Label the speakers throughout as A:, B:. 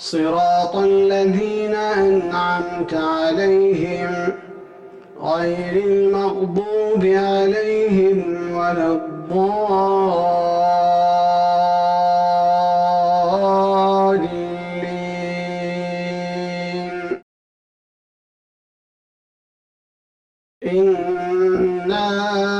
A: صراط الذين أنعمت عليهم غير المغضوب عليهم ولا الضالين. إنا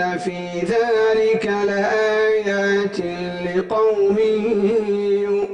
A: في ذلك لآيات لقوم يؤمنون